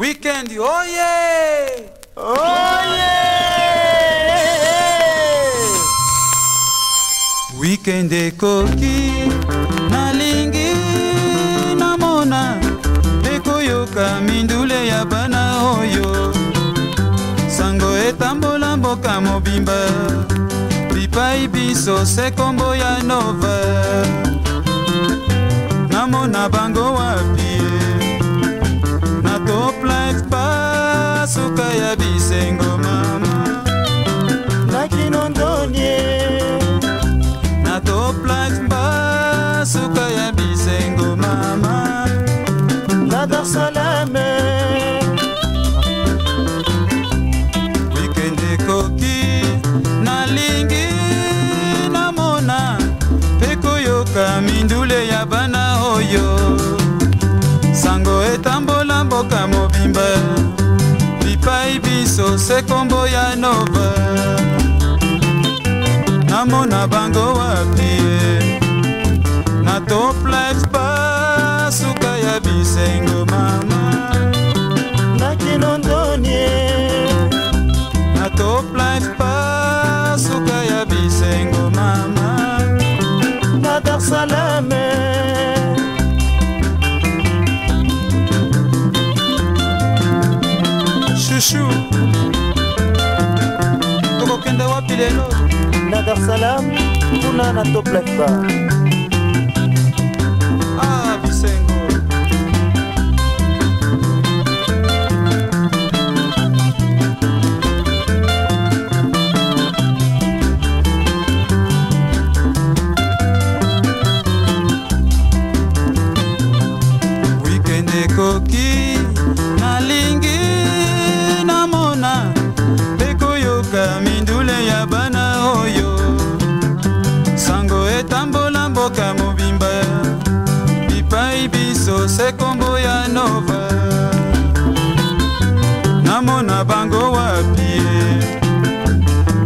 Weekend, oh yeah! Oh yeah! Weekend ekoki nalingi namona ekoyoka mindule ya bana oyo sango etambola mboka mobimba bipai biso se kombo ya nova namona bango wapie masuka ya bisengo mama nakinondonie na toplak masuka ya bisengo biso se kombo ya nova namona bango wapi na toplex basuka ya bisengo mama nakinondoni na toplex basuka ya bisengo mama na darsalame chuchu wapi lelo na Dar es Salaam kuna na Top Life Bar biso se kombo ya nova namona bango wapi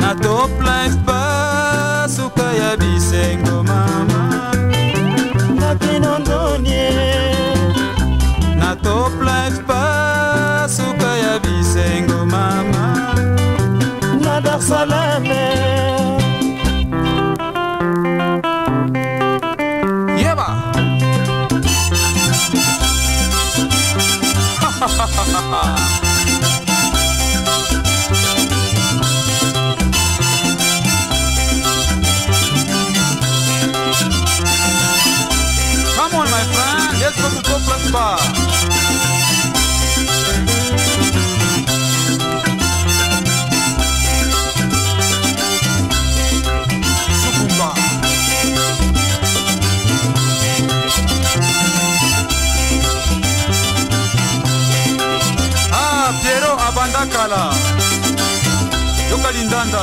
na toplife basuka ya bisengo mama napinondonie na toplife basuka ya bisengo mama na darsala Come on, my friend, let's go to Copland Bar. kala yokali ndanda